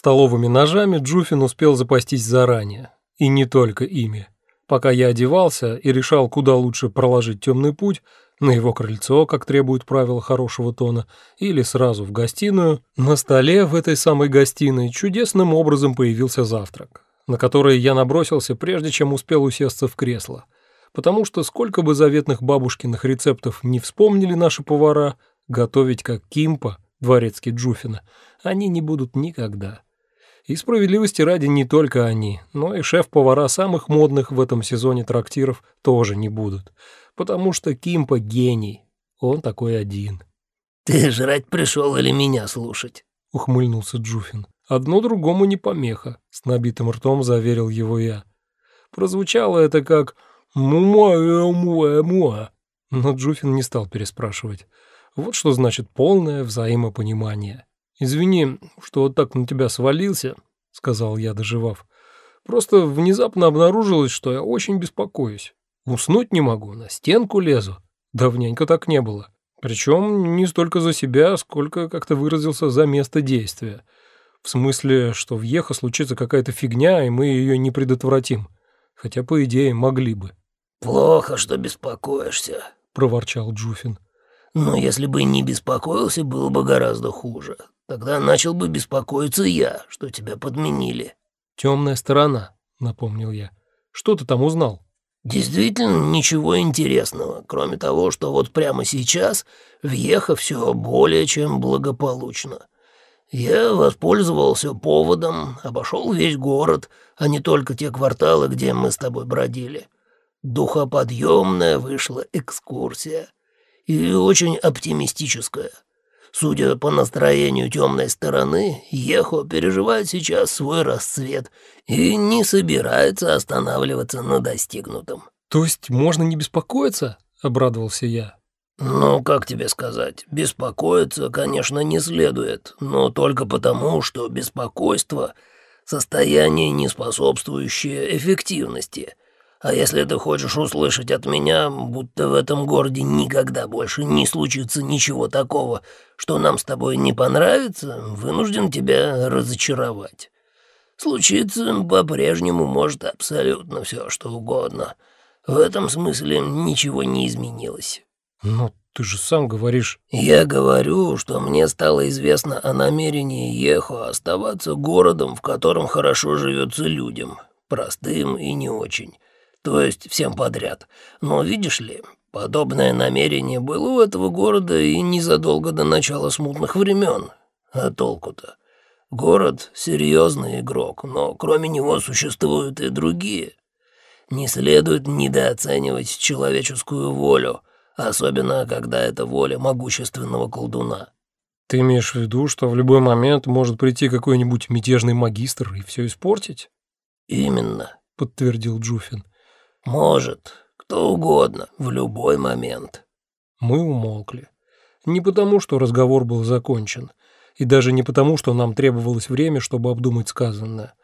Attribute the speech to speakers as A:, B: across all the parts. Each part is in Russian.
A: Столовыми ножами Джуфин успел запастись заранее. И не только ими. Пока я одевался и решал, куда лучше проложить темный путь, на его крыльцо, как требует правила хорошего тона, или сразу в гостиную, на столе в этой самой гостиной чудесным образом появился завтрак, на который я набросился, прежде чем успел усесться в кресло. Потому что сколько бы заветных бабушкиных рецептов не вспомнили наши повара, готовить как Кимпа, дворецкий Джуфина, они не будут никогда. И справедливости ради не только они, но и шеф-повара самых модных в этом сезоне трактиров тоже не будут, потому что Кимпа гений, он такой один.
B: «Ты жрать пришел или меня слушать?»
A: — ухмыльнулся Джуфин. «Одно другому не помеха», — с набитым ртом заверил его я. Прозвучало это как «муа-муа-муа», но Джуфин не стал переспрашивать. Вот что значит полное взаимопонимание. «Извини, что вот так на тебя свалился», — сказал я, дожевав. «Просто внезапно обнаружилось, что я очень беспокоюсь. Уснуть не могу, на стенку лезу. Давненько так не было. Причем не столько за себя, сколько, как ты выразился, за место действия. В смысле, что в Ехо случится какая-то фигня, и мы ее не предотвратим. Хотя, по идее, могли бы».
B: «Плохо, что беспокоишься», —
A: проворчал Джуфин.
B: «Но если бы не беспокоился, было бы гораздо хуже. Тогда начал бы беспокоиться я, что тебя подменили».
A: «Темная сторона», — напомнил я. «Что ты там узнал?»
B: «Действительно ничего интересного, кроме того, что вот прямо сейчас въехав все более чем благополучно. Я воспользовался поводом, обошел весь город, а не только те кварталы, где мы с тобой бродили. Духоподъемная вышла экскурсия и очень оптимистическая». Судя по настроению темной стороны, Ехо переживает сейчас свой расцвет и не собирается останавливаться на достигнутом.
A: «То есть можно не беспокоиться?» — обрадовался я.
B: «Ну, как тебе сказать, беспокоиться, конечно, не следует, но только потому, что беспокойство — состояние, не способствующее эффективности». А если ты хочешь услышать от меня, будто в этом городе никогда больше не случится ничего такого, что нам с тобой не понравится, вынужден тебя разочаровать. Случиться по-прежнему может абсолютно все, что угодно. В этом смысле ничего не изменилось.
A: Но ты же сам говоришь...
B: Я говорю, что мне стало известно о намерении Ехо оставаться городом, в котором хорошо живется людям, простым и не очень то есть всем подряд. Но видишь ли, подобное намерение было у этого города и незадолго до начала смутных времен. А толку-то? Город — серьезный игрок, но кроме него существуют и другие. Не следует недооценивать человеческую волю, особенно когда это воля могущественного колдуна.
A: Ты имеешь в виду, что в любой момент может прийти какой-нибудь мятежный магистр и все испортить?
B: Именно,
A: подтвердил Джуфин.
B: «Может, кто угодно, в любой момент».
A: Мы умолкли. Не потому, что разговор был закончен, и даже не потому, что нам требовалось время, чтобы обдумать сказанное.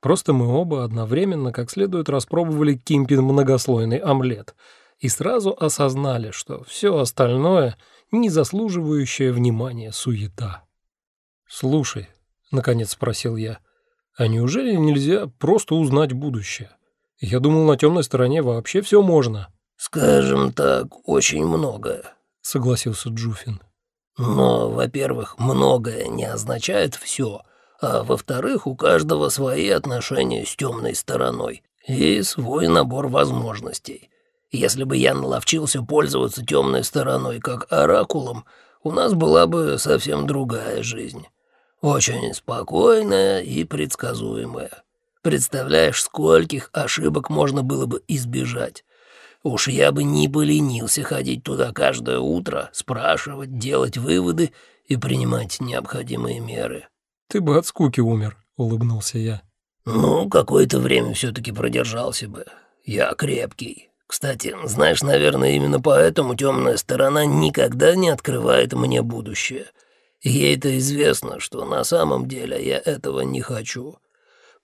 A: Просто мы оба одновременно как следует распробовали Кимпин многослойный омлет и сразу осознали, что все остальное — не заслуживающее внимания суета. «Слушай», — наконец спросил я, — «а неужели нельзя просто узнать будущее?» Я думал, на темной стороне вообще все можно.
B: Скажем так, очень многое,
A: согласился Джуфин.
B: Но, во-первых, многое не означает все, а во-вторых, у каждого свои отношения с темной стороной и свой набор возможностей. Если бы я наловчился пользоваться темной стороной как оракулом, у нас была бы совсем другая жизнь. Очень спокойная и предсказуемая. Представляешь, скольких ошибок можно было бы избежать. Уж я бы не поленился ходить туда каждое утро, спрашивать, делать выводы и принимать необходимые меры.
A: «Ты бы от скуки умер», — улыбнулся я.
B: «Ну, какое-то время все-таки продержался бы. Я крепкий. Кстати, знаешь, наверное, именно поэтому темная сторона никогда не открывает мне будущее. Ей-то известно, что на самом деле я этого не хочу.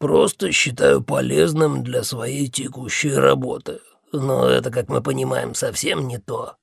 B: Просто считаю полезным для своей текущей работы. Но это, как мы понимаем, совсем не то».